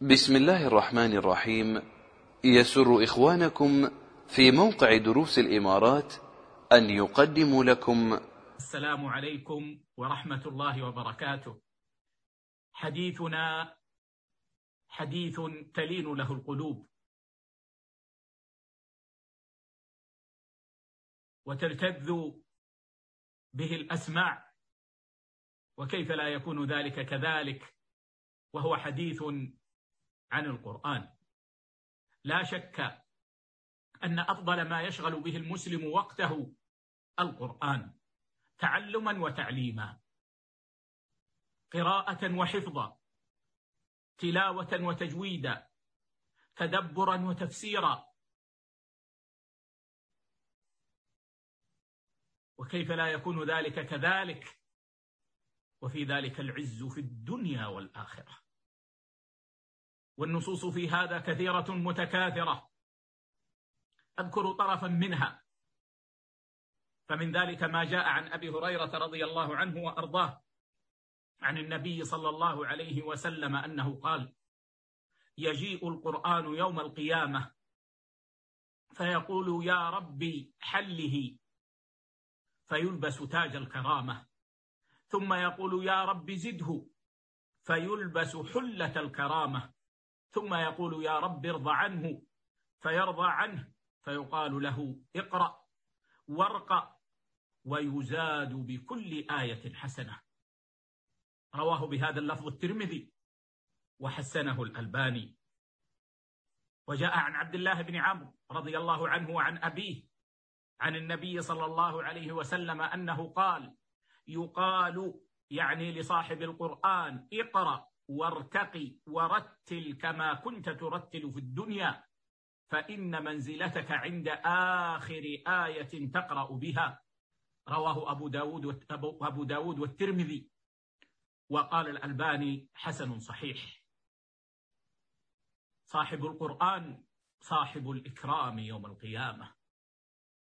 بسم الله الرحمن الرحيم. يسر إخوانكم في موقع دروس الإمارات أن يقدم لكم. السلام عليكم ورحمة الله وبركاته. حديثنا حديث تلين له القلوب. وتلتذ به الأسماع. وكيف لا يكون ذلك كذلك؟ وهو حديث عن القرآن. لا شك أن أفضل ما يشغل به المسلم وقته القرآن تعلما وتعليما قراءة وحفظا تلاوة وتجويدا تدبرا وتفسيرا. وكيف لا يكون ذلك كذلك؟ وفي ذلك العز في الدنيا والآخرة. والنصوص في هذا كثيرة متكاثرة. أذكر طرفا منها. فمن ذلك ما جاء عن أبي هريرة رضي الله عنه وأرضاه عن النبي صلى الله عليه وسلم أنه قال يجيء القرآن يوم القيامة فيقول يا ربي حله. فيلبس تاج الكرامة. ثم يقول يا رب زده. فيلبس حلة الكرامة. ثم يقول يا رب ارضى عنه فيرضى عنه فيقال له اقرأ وارقى ويزاد بكل آية حسنة. رواه بهذا اللفظ الترمذي وحسنه الألباني. وجاء عن عبد الله بن عمرو رضي الله عنه وعن أبيه عن النبي صلى الله عليه وسلم أنه قال يقال يعني لصاحب القرآن اقرأ. وارتقي ورتل كما كنت ترتل في الدنيا فإن منزلتك عند آخر آية تقرأ بها. رواه أبو داود, أبو داود والترمذي. وقال الألباني حسن صحيح. صاحب القرآن صاحب الإكرام يوم القيامة.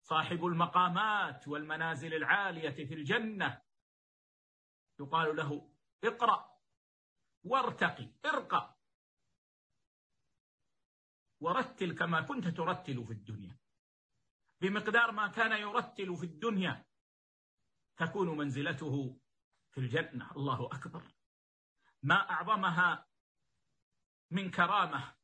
صاحب المقامات والمنازل العالية في الجنة. يقال له اقرأ. وارتقي ارقى. ورتل كما كنت ترتل في الدنيا. بمقدار ما كان يرتل في الدنيا تكون منزلته في الجنة. الله أكبر. ما أعظمها من كرامة.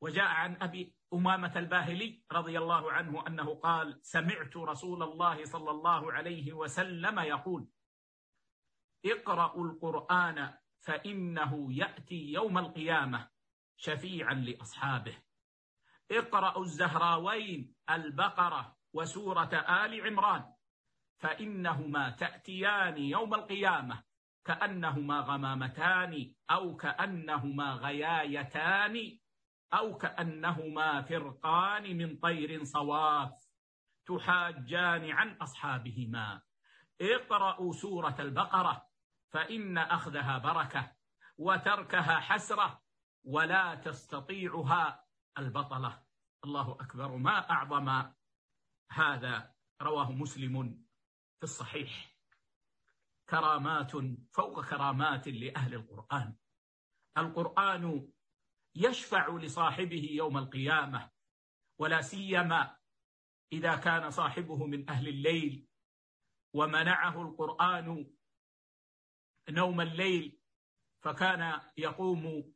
وجاء عن أبي أمامة الباهلي رضي الله عنه أنه قال سمعت رسول الله صلى الله عليه وسلم يقول اقرأوا القرآن فإنه يأتي يوم القيامة شفيعا لأصحابه. اقرأوا الزهراوين البقرة وسورة آل عمران. فإنهما تأتيان يوم القيامة كأنهما غمامتان أو كأنهما غيايتان أو كأنهما فرقان من طير صواف. تحاجان عن أصحابهما. اقرأوا سورة البقرة. فإن أخذها بركة وتركها حسرة ولا تستطيعها البطلة. الله أكبر. ما أعظم هذا رواه مسلم في الصحيح. كرامات فوق كرامات لأهل القرآن. القرآن يشفع لصاحبه يوم القيامة ولا سيما إذا كان صاحبه من أهل الليل ومنعه القرآن نوم الليل فكان يقوم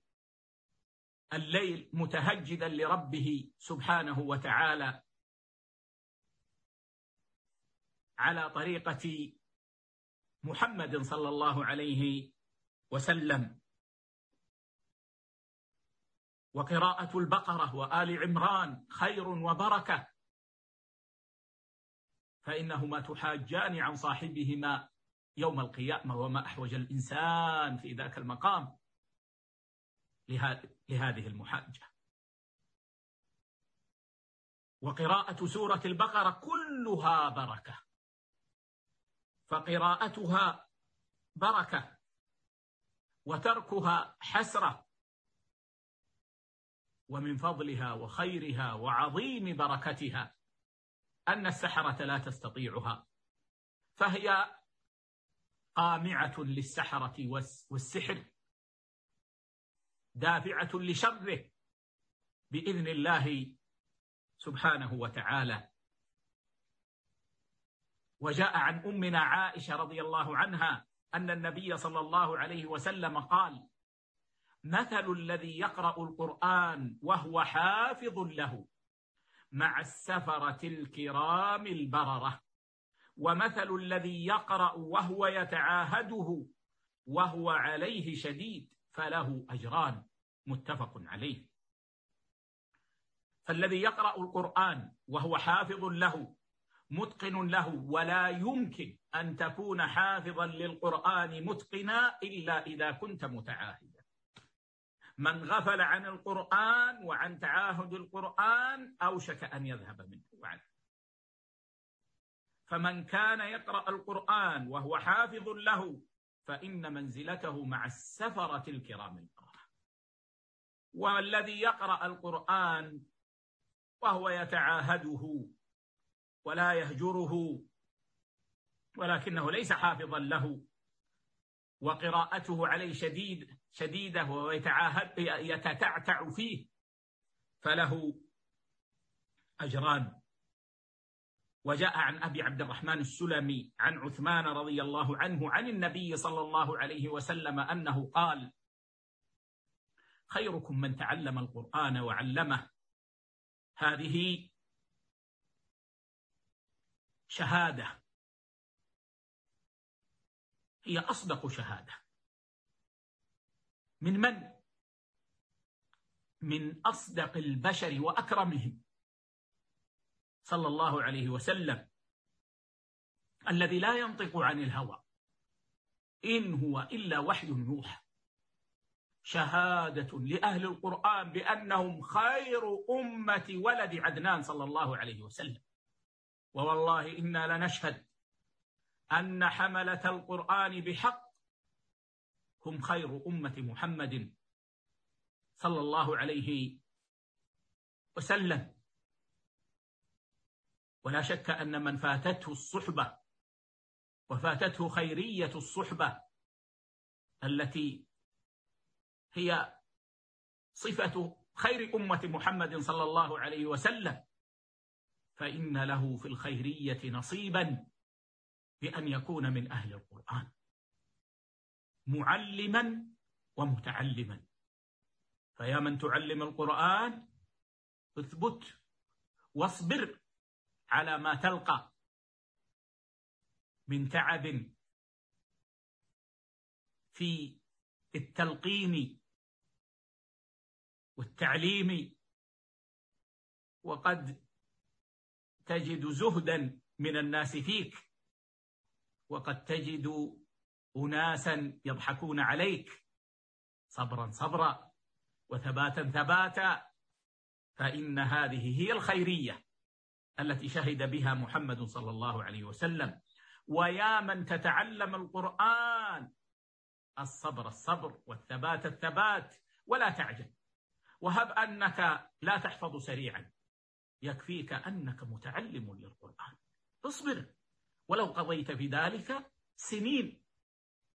الليل متهجدا لربه سبحانه وتعالى على طريقة محمد صلى الله عليه وسلم. وقراءة البقرة وآل عمران خير وبركة. فإنهما تحاجان عن صاحبهما يوم القيامة وما أحوج الإنسان في ذاك المقام. لهذه المحاجة. وقراءة سورة البقرة كلها بركة. فقراءتها بركة. وتركها حسرة. ومن فضلها وخيرها وعظيم بركتها أن السحرة لا تستطيعها. فهي قامعة للسحرة والسحر دافعة لشره بإذن الله سبحانه وتعالى. وجاء عن أمنا عائشة رضي الله عنها أن النبي صلى الله عليه وسلم قال مثل الذي يقرأ القرآن وهو حافظ له مع السفرة الكرام البررة. ومثل الذي يقرأ وهو يتعاهده وهو عليه شديد فله أجران. متفق عليه. فالذي يقرأ القرآن وهو حافظ له متقن له ولا يمكن أن تكون حافظا للقرآن متقنا إلا إذا كنت متعاهدا. من غفل عن القرآن وعن تعاهد القرآن أوشك أن يذهب منه. وعنه فمن كان يقرأ القرآن وهو حافظ له فإن منزلته مع السفرة الكرام القرآن. والذي يقرأ القرآن وهو يتعاهده ولا يهجره ولكنه ليس حافظا له وقراءته عليه شديد شديدة ويتعاهد يتتعتع فيه فله أجران. وجاء عن أبي عبد الرحمن السلمي عن عثمان رضي الله عنه عن النبي صلى الله عليه وسلم أنه قال خيركم من تعلم القرآن وعلمه. هذه شهادة. هي أصدق شهادة. من من؟ من أصدق البشر وأكرمهم. صلى الله عليه وسلم الذي لا ينطق عن الهوى. إن هو إلا وحي يوحى. شهادة لأهل القرآن بأنهم خير أمة ولد عدنان صلى الله عليه وسلم. ووالله إنا لنشهد أن حملة القرآن بحق. هم خير أمة محمد صلى الله عليه وسلم. ولا شك أن من فاتته الصحبة وفاتته خيرية الصحبة التي هي صفة خير أمة محمد صلى الله عليه وسلم فإن له في الخيرية نصيبا بأن يكون من أهل القرآن. معلما ومتعلما. فيا من تعلم القرآن اثبت واصبر. على ما تلقى من تعب في التلقين والتعليم وقد تجد زهدا من الناس فيك وقد تجد أناسا يضحكون عليك صبرا صبرا وثباتا ثباتا فإن هذه هي الخيرية. التي شهد بها محمد صلى الله عليه وسلم. ويا من تتعلم القرآن الصبر الصبر والثبات الثبات ولا تعجل. وهب أنك لا تحفظ سريعا. يكفيك أنك متعلم للقرآن. اصبر. ولو قضيت في ذلك سنين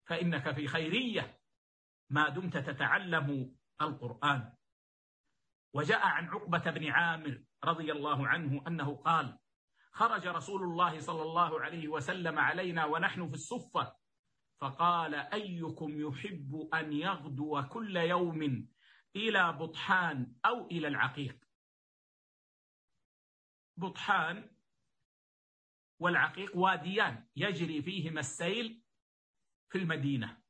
فإنك في خيرية. ما دمت تتعلم القرآن. وجاء عن عقبة بن عامر رضي الله عنه أنه قال خرج رسول الله صلى الله عليه وسلم علينا ونحن في الصفة. فقال أيكم يحب أن يغدو كل يوم إلى بطحان أو إلى العقيق؟ بطحان والعقيق واديان يجري فيهما السيل في المدينة.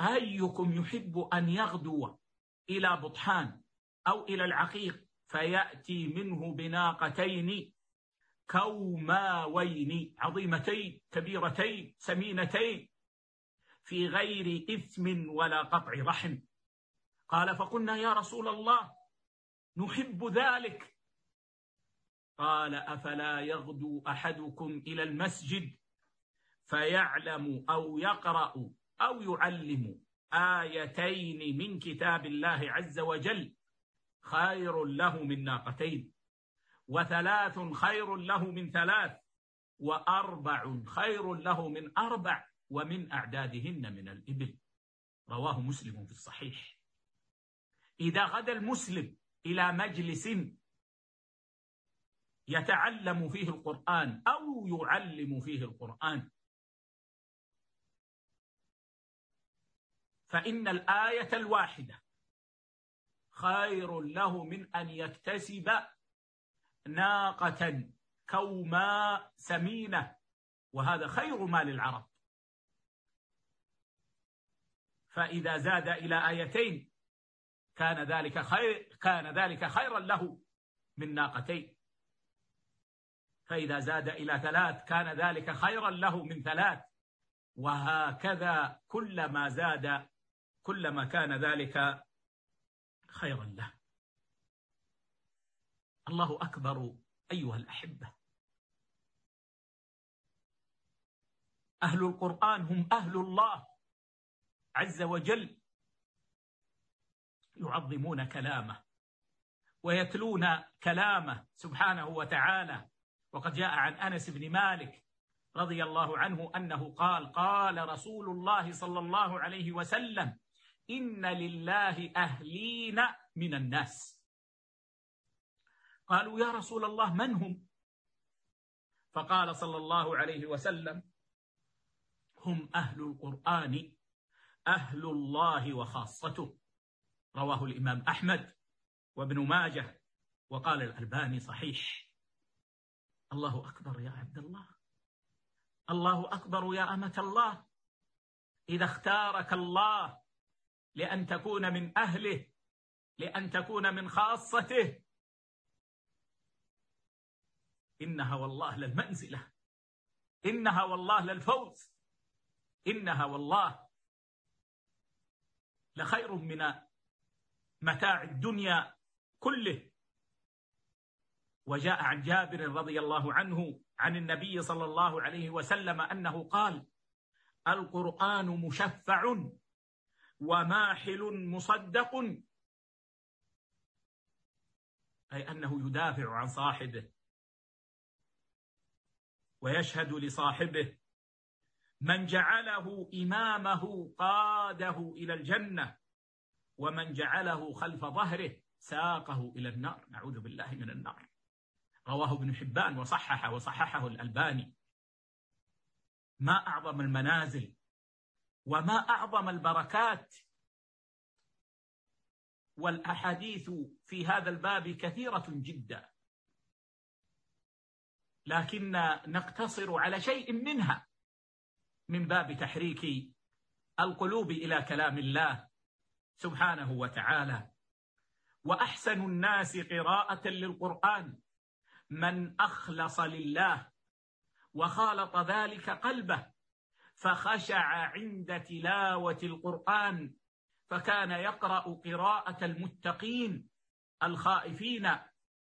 أيكم يحب أن يغدو؟ إلى بطحان أو إلى العقيق فيأتي منه بناقتين كوماوين عظيمتين كبيرتين سمينتين في غير إثم ولا قطع رحم. قال فقلنا يا رسول الله نحب ذلك. قال أفلا يغدو أحدكم إلى المسجد فيعلم أو يقرأ أو يعلم؟ آيتين من كتاب الله عز وجل خير له من ناقتين وثلاث خير له من ثلاث وأربع خير له من أربع ومن أعدادهن من الإبل. رواه مسلم في الصحيح. إذا غدا المسلم إلى مجلس يتعلم فيه القرآن أو يعلم فيه القرآن فإن الآية الواحدة خير له من أن يكتسب ناقة كوما سمينة وهذا خير ما للعرب فإذا زاد إلى آيتين كان ذلك خير كان ذلك خيرا له من ناقتين. فإذا زاد إلى ثلاث كان ذلك خيرا له من ثلاث. وهكذا كلما زاد كلما كان ذلك خيرا له. الله أكبر أيها الأحبة. أهل القرآن هم أهل الله عز وجل يعظمون كلامه ويتلون كلامه سبحانه وتعالى. وقد جاء عن أنس بن مالك رضي الله عنه أنه قال قال رسول الله صلى الله عليه وسلم ان لله اهلين من الناس قالوا يا رسول الله من هم? فقال صلى الله عليه وسلم هم أهل القرآن أهل الله وخاصته. رواه الإمام أحمد وابن ماجه وقال الألباني صحيح. الله أكبر يا عبد الله. الله أكبر يا أمة الله. إذا اختارك الله لأن تكون من أهله لأن تكون من خاصته. إنها والله للمنزلة إنها والله للفوز إنها والله لخير من متاع الدنيا كله. وجاء عن جابر رضي الله عنه عن النبي صلى الله عليه وسلم أنه قال القرآن مشفع. وماحل مصدق. أي أنه يدافع عن صاحبه ويشهد لصاحبه. من جعله إمامه قاده إلى الجنة ومن جعله خلف ظهره ساقه إلى النار. نعوذ بالله من النار. رواه ابن حبان وصحح وصححه الألباني. ما أعظم المنازل وما أعظم البركات والأحاديث في هذا الباب كثيرة جدا. لكن نقتصر على شيء منها من باب تحريك القلوب إلى كلام الله سبحانه وتعالى. وأحسن الناس قراءة للقرآن. من أخلص لله وخالط ذلك قلبه فخشع عند تلاوة القرآن فكان يقرأ قراءة المتقين الخائفين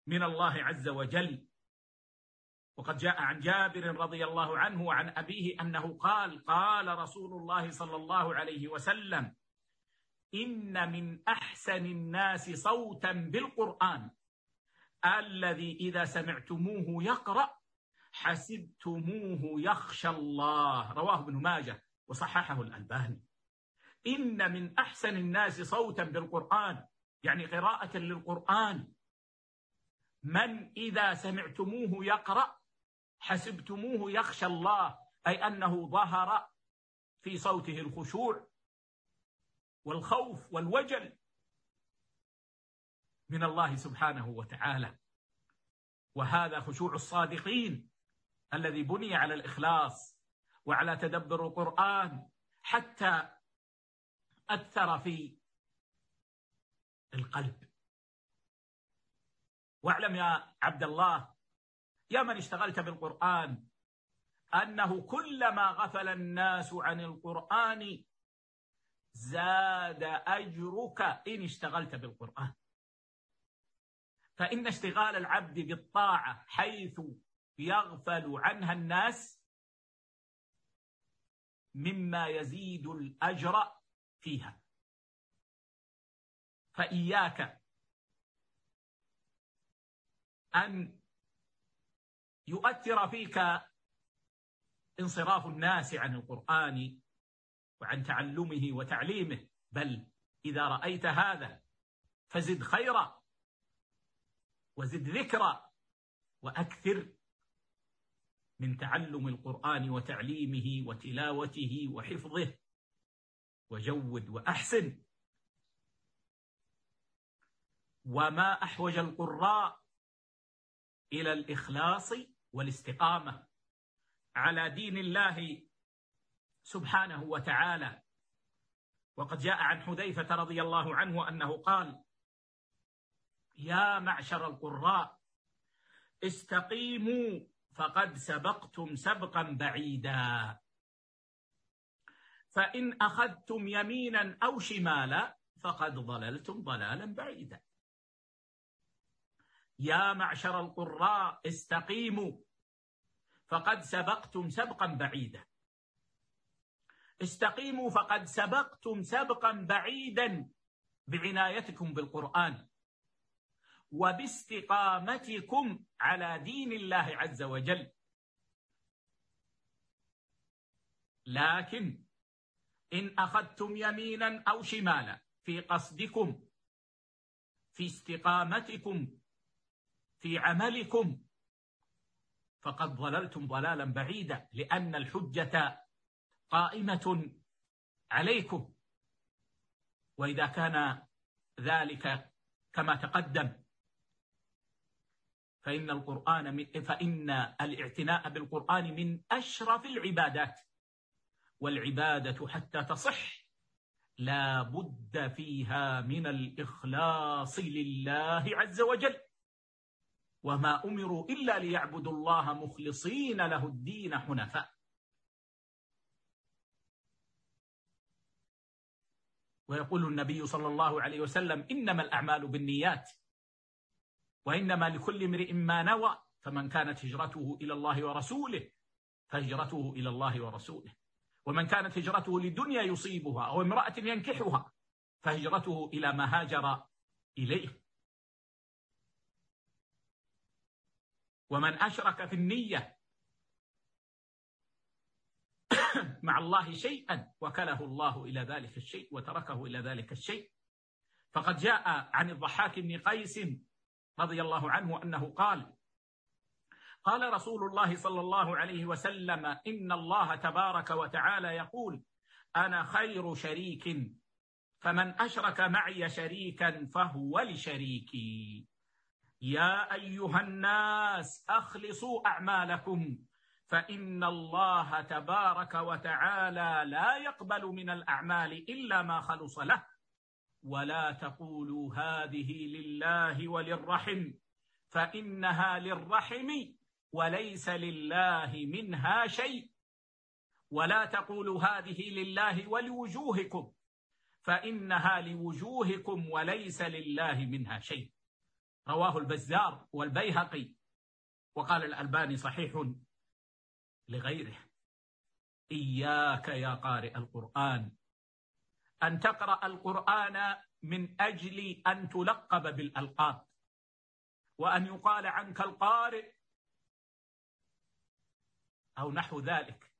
من الله عز وجل. وقد جاء عن جابر رضي الله عنه وعن أبيه أنه قال قال رسول الله صلى الله عليه وسلم إن من أحسن الناس صوتا بالقرآن الذي إذا سمعتموه يقرأ حسبتموه يخشى الله. رواه ابن ماجه وصححه الألباني. إن من أحسن الناس صوتا بالقرآن يعني قراءة للقرآن. من إذا سمعتموه يقرأ حسبتموه يخشى الله أي أنه ظهر في صوته الخشوع والخوف والوجل من الله سبحانه وتعالى. وهذا خشوع الصادقين. الذي بني على الإخلاص وعلى تدبر القرآن حتى أثر في القلب. واعلم يا عبد الله يا من اشتغلت بالقرآن أنه كلما غفل الناس عن القرآن زاد أجرك إن اشتغلت بالقرآن. فإن اشتغال العبد بالطاعة حيث يغفل عنها الناس مما يزيد الأجر فيها. فإياك أن يؤثر فيك انصراف الناس عن القرآن وعن تعلمه وتعليمه بل إذا رأيت هذا فزد خيرا وزد ذكرا وأكثر من تعلم القرآن وتعليمه وتلاوته وحفظه. وجود وأحسن. وما أحوج القراء إلى الإخلاص والاستقامة على دين الله سبحانه وتعالى. وقد جاء عن حذيفة رضي الله عنه أنه قال يا معشر القراء استقيموا فقد سبقتم سبقا بعيدا. فإن أخذتم يمينا أو شمالا فقد ضللتم ضلالا بعيدا. يا معشر القراء استقيموا. فقد سبقتم سبقا بعيدا. استقيموا فقد سبقتم سبقا بعيدا. بعنايتكم بالقرآن. وباستقامتكم على دين الله عز وجل. لكن إن أخذتم يمينا أو شمالا في قصدكم في استقامتكم في عملكم فقد ضللتم ضلالا بعيدا لأن الحجة قائمة عليكم. وإذا كان ذلك كما تقدم فإن القرآن من فإن الاعتناء بالقرآن من أشرف العبادات. والعبادة حتى تصح لا بد فيها من الإخلاص لله عز وجل. وما أمروا إلا ليعبدوا الله مخلصين له الدين حنفاء. ويقول النبي صلى الله عليه وسلم إنما الأعمال بالنيات. وإنما لكل امرئ ما نوى فمن كانت هجرته إلى الله ورسوله فهجرته إلى الله ورسوله. ومن كانت هجرته لدنيا يصيبها أو امرأة ينكحها فهجرته إلى ما هاجر إليه. ومن أشرك في النية مع الله شيئا وكله الله إلى ذلك الشيء وتركه إلى ذلك الشيء. فقد جاء عن الضحاك بن قيس رضي الله عنه أنه قال قال رسول الله صلى الله عليه وسلم إن الله تبارك وتعالى يقول أنا خير شريك فمن أشرك معي شريكا فهو لشريكي يا أيها الناس أخلصوا أعمالكم فإن الله تبارك وتعالى لا يقبل من الأعمال إلا ما خلص له. ولا تقولوا هذه لله وللرحم فإنها للرحم وليس لله منها شيء ولا تقولوا هذه لله ولوجوهكم فإنها لوجوهكم وليس لله منها شيء رواه البزار والبيهقي وقال الألباني صحيح لغيره إياك يا قارئ القرآن أن تقرأ القرآن من أجل أن تلقب بالألقاب. وأن يقال عنك القارئ أو نحو ذلك.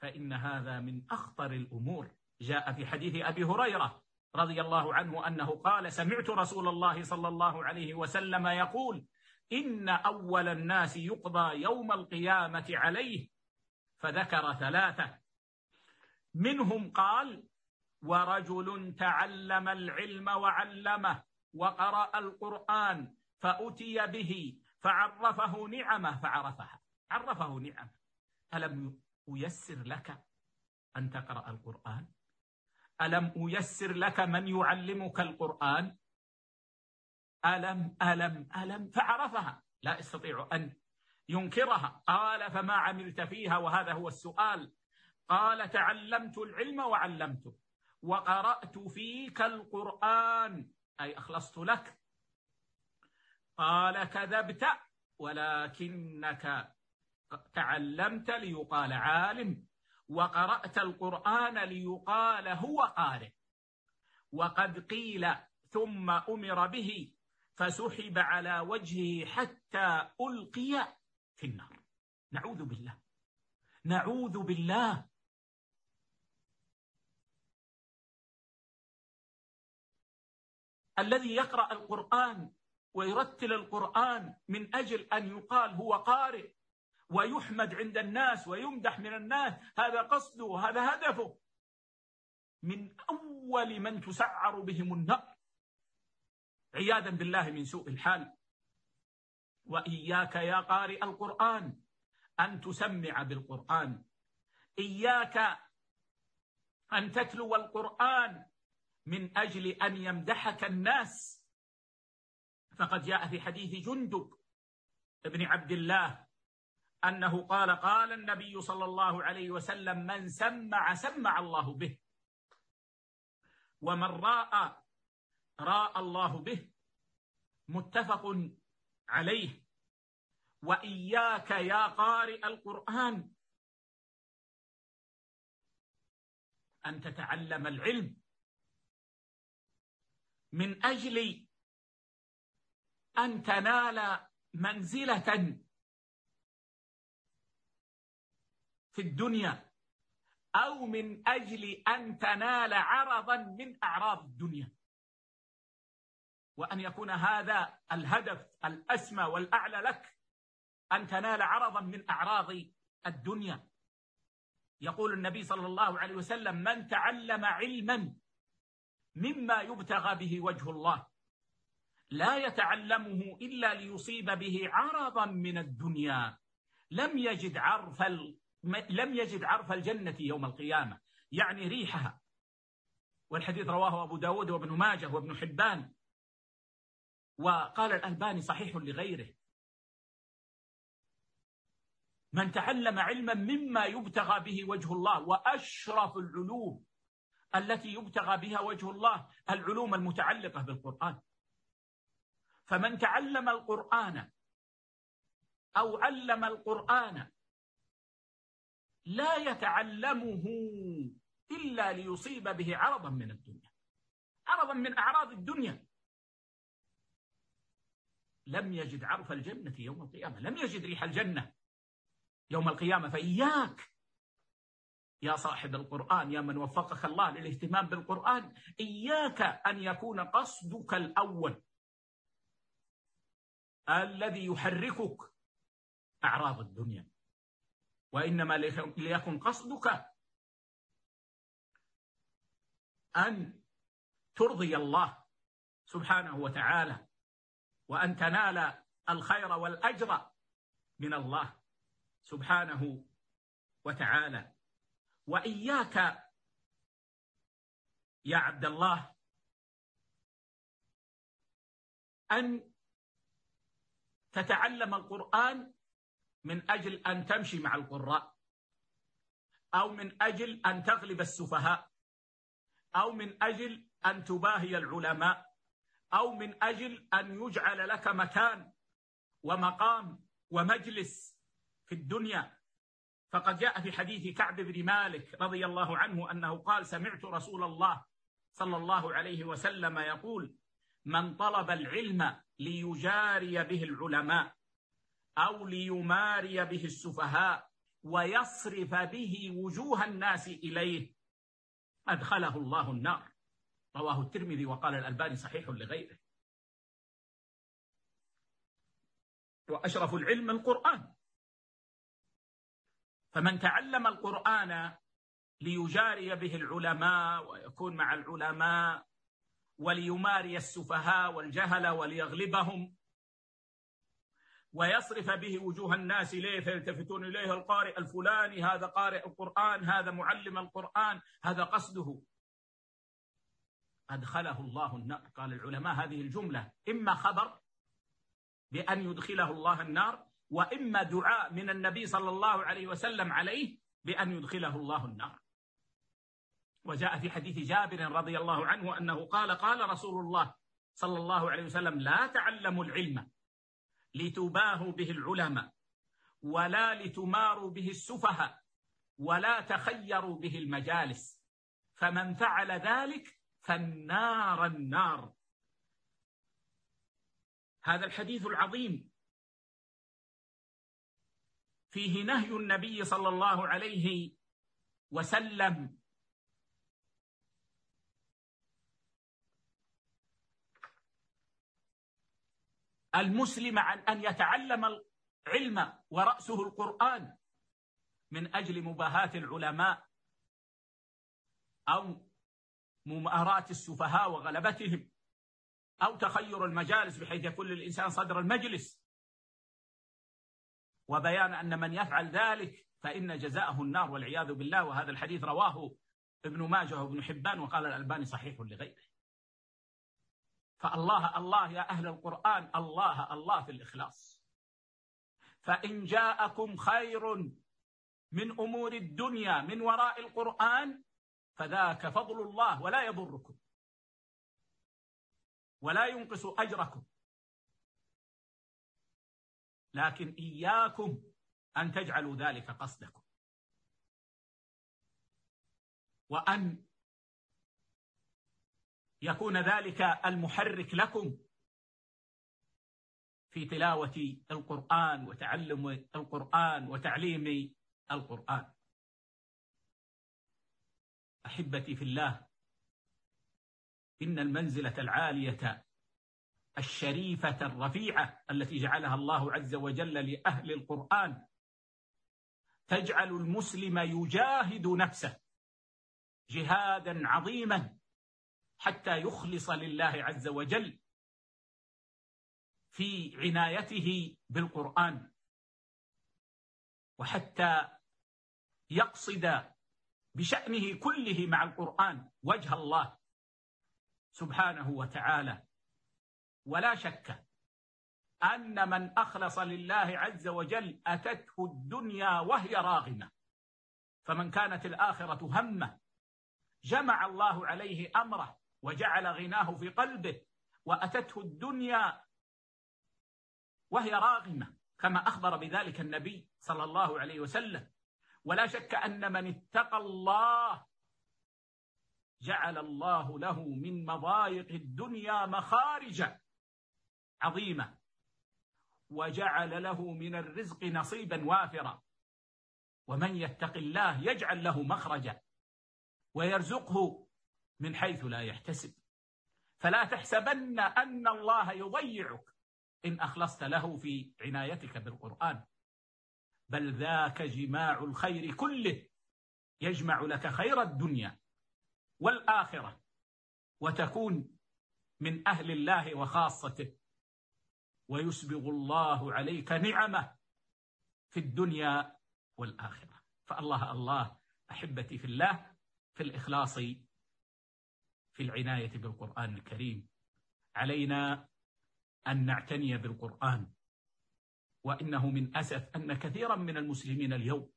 فإن هذا من أخطر الأمور. جاء في حديث أبي هريرة رضي الله عنه أنه قال سمعت رسول الله صلى الله عليه وسلم يقول إن أول الناس يقضى يوم القيامة عليه. فذكر ثلاثة. منهم قال ورجل تعلم العلم وعلمه وقرأ القرآن فأتي به فعرفه نعمه فعرفها. عرفه نعمه. ألم أيسر لك أن تقرأ القرآن؟ ألم أيسر لك من يعلمك القرآن؟ ألم ألم ألم. فعرفها. لا يستطيع أن ينكرها. قال فما عملت فيها؟ وهذا هو السؤال. قال تعلمت العلم وعلمته. وقرأت فيك القرآن. أي أخلصت لك. قال كذبت ولكنك تعلمت ليقال عالم. وقرأت القرآن ليقال هو قارئ وقد قيل ثم أمر به فسحب على وجهه حتى ألقي في النار. نعوذ بالله. نعوذ بالله. الذي يقرأ القرآن ويرتل القرآن من أجل أن يقال هو قارئ ويحمد عند الناس ويمدح من الناس. هذا قصده هذا هدفه. من أول من تسعر بهم النار. عياذا بالله من سوء الحال. وإياك يا قارئ القرآن أن تسمع بالقرآن. إياك أن تتلو القرآن من أجل أن يمدحك الناس. فقد جاء في حديث جندب ابن عبد الله أنه قال قال النبي صلى الله عليه وسلم من سمع سمع الله به. ومن راء راء الله به. متفق عليه. وإياك يا قارئ القرآن. أن تتعلم العلم. من أجل أن تنال منزلة في الدنيا أو من أجل أن تنال عرضا من أعراض الدنيا. وأن يكون هذا الهدف الأسمى والأعلى لك أن تنال عرضا من أعراض الدنيا. يقول النبي صلى الله عليه وسلم من تعلم علما مما يبتغى به وجه الله. لا يتعلمه إلا ليصيب به عرضا من الدنيا. لم يجد عرف لم يجد عرف الجنة يوم القيامة. يعني ريحها. والحديث رواه أبو داود وابن ماجه وابن حبان. وقال الألباني صحيح لغيره. من تعلم علما مما يبتغى به وجه الله وأشرف العلوم. التي يبتغى بها وجه الله العلوم المتعلقة بالقرآن. فمن تعلم القرآن أو علم القرآن لا يتعلمه إلا ليصيب به عرضا من الدنيا. عرضا من أعراض الدنيا. لم يجد عرف الجنة يوم القيامة. لم يجد ريح الجنة يوم القيامة. فإياك يا صاحب القرآن يا من وفقك الله للاهتمام بالقرآن إياك أن يكون قصدك الأول. الذي يحركك أعراض الدنيا. وإنما ليكن قصدك أن ترضي الله سبحانه وتعالى وأن تنال الخير والأجر من الله سبحانه وتعالى. وإياك يا عبد الله أن تتعلم القرآن من أجل أن تمشي مع القراء أو من أجل أن تغلب السفهاء أو من أجل أن تباهي العلماء أو من أجل أن يجعل لك مكان ومقام ومجلس في الدنيا فقد جاء في حديث كعب بن مالك رضي الله عنه أنه قال سمعت رسول الله صلى الله عليه وسلم يقول من طلب العلم ليجاري به العلماء أو ليماري به السفهاء ويصرف به وجوه الناس إليه أدخله الله النار رواه الترمذي وقال الألباني صحيح لغيره. وأشرف العلم القرآن. فمن تعلم القرآن ليجاري به العلماء ويكون مع العلماء وليماري السفهاء والجهل وليغلبهم ويصرف به وجوه الناس إليه فيلتفتون إليه القارئ الفلاني هذا قارئ القرآن هذا معلم القرآن هذا قصده. أدخله الله النار. قال العلماء هذه الجملة. إما خبر بأن يدخله الله النار وإما دعاء من النبي صلى الله عليه وسلم عليه بأن يدخله الله النار. وجاء في حديث جابر رضي الله عنه أنه قال قال رسول الله صلى الله عليه وسلم لا تعلموا العلم لتباهوا به العلماء ولا لتماروا به السفهاء ولا تخيروا به المجالس. فمن فعل ذلك فالنار النار. هذا الحديث العظيم فيه نهي النبي صلى الله عليه وسلم۔ المسلم عن أن يتعلم العلم ورأسه القرآن من أجل مباهات العلماء أو ممارات السفهاء وغلبتهم أو تخير المجالس بحيث يكون للإنسان صدر المجلس۔ وبيان أن من يفعل ذلك فإن جزاءه النار والعياذ بالله. وهذا الحديث رواه ابن ماجه وابن حبان وقال الألباني صحيح لغيره. فالله الله يا أهل القرآن الله الله في الإخلاص. فإن جاءكم خير من أمور الدنيا من وراء القرآن فذاك فضل الله ولا يضركم ولا ينقص أجركم. لكن إياكم أن تجعلوا ذلك قصدكم. وأن يكون ذلك المحرك لكم في تلاوة القرآن وتعلم القرآن وتعليم القرآن. أحبتي في الله إن المنزلة العالية الشريفة الرفيعة التي جعلها الله عز وجل لأهل القرآن. تجعل المسلم يجاهد نفسه جهادا عظيما حتى يخلص لله عز وجل في عنايته بالقرآن. وحتى يقصد بشأنه كله مع القرآن وجه الله سبحانه وتعالى. ولا شك أن من أخلص لله عز وجل أتته الدنيا وهي راغمة. فمن كانت الآخرة همة جمع الله عليه أمره وجعل غناه في قلبه وأتته الدنيا وهي راغمة كما أخبر بذلك النبي صلى الله عليه وسلم. ولا شك أن من اتقى الله جعل الله له من مضايق الدنيا مخارجا. عظيمة. وجعل له من الرزق نصيبا وافرا. ومن يتق الله يجعل له مخرجا. ويرزقه من حيث لا يحتسب. فلا تحسبن أن الله يضيعك. إن أخلصت له في عنايتك بالقرآن. بل ذاك جماع الخير كله يجمع لك خير الدنيا والآخرة. وتكون من أهل الله وخاصته. ويسبغ الله عليك نعمه في الدنيا والآخرة. فالله الله أحبتي في الله في الإخلاص في العناية بالقرآن الكريم. علينا أن نعتني بالقرآن وإنه من أسف أن كثيرا من المسلمين اليوم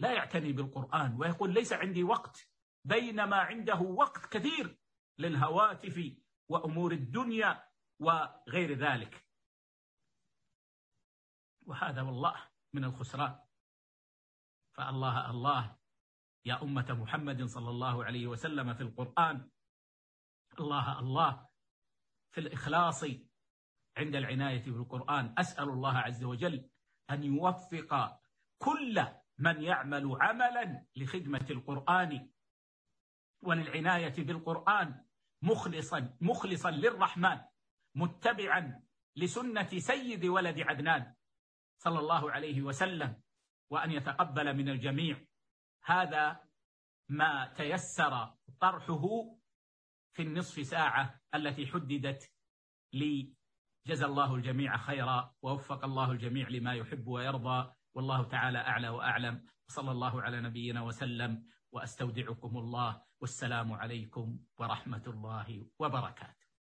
لا يعتني بالقرآن ويقول ليس عندي وقت بينما عنده وقت كثير للهواتف وأمور الدنيا وغير ذلك. وهذا والله من الخسران. فالله الله يا أمة محمد صلى الله عليه وسلم في القرآن. الله الله في الإخلاص عند العناية بالقرآن. أسأل الله عز وجل أن يوفق كل من يعمل عملا لخدمة القرآن وللعناية بالقرآن. مخلصا مخلصا للرحمن. متبعا لسنة سيد ولد عدنان صلى الله عليه وسلم وأن يتقبل من الجميع. هذا ما تيسر طرحه في النصف ساعة التي حددت لي جزى الله الجميع خيرا ووفق الله الجميع لما يحب ويرضى. والله تعالى أعلى وأعلم. صلى الله على نبينا وسلم. وأستودعكم الله. والسلام عليكم ورحمة الله وبركاته.